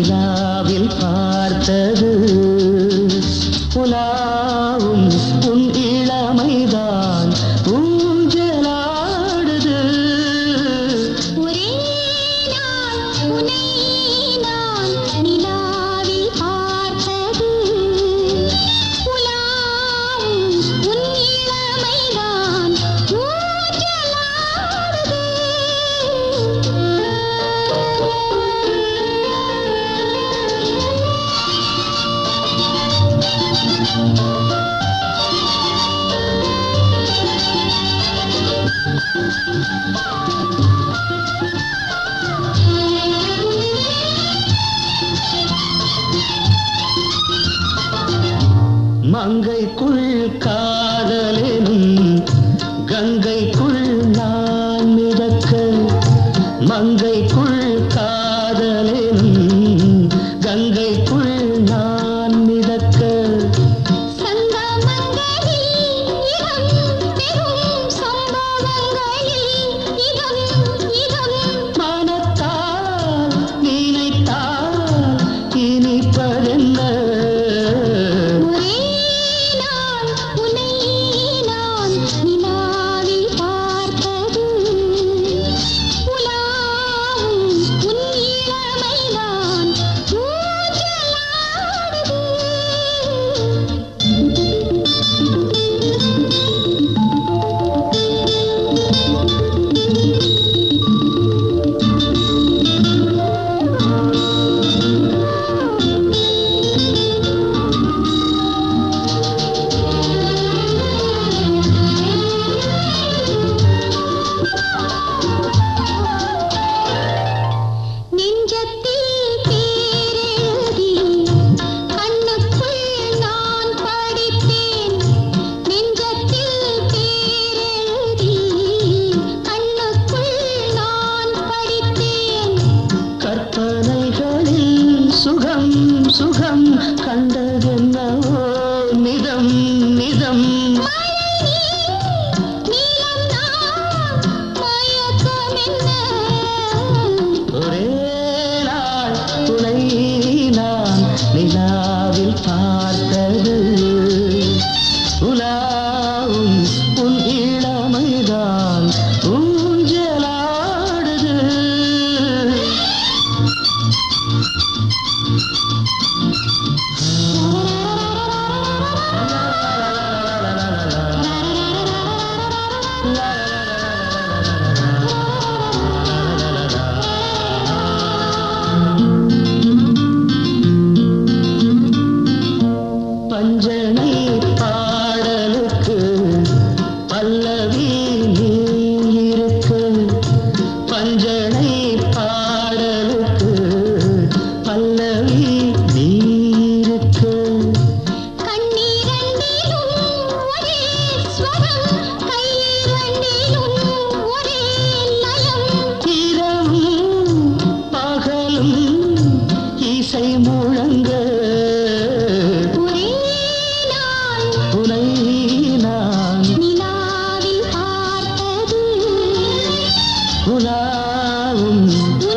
love மங்கைக்குள் காதலெனும் கங்கைக்குள் நான் மிதக்க மங்கைக்குள் கா கண்டதென்னவோ? நிதம் நிதம். ஒரே நாள் துணை நான் நிலாவில் பார்த்தது. உலா islands.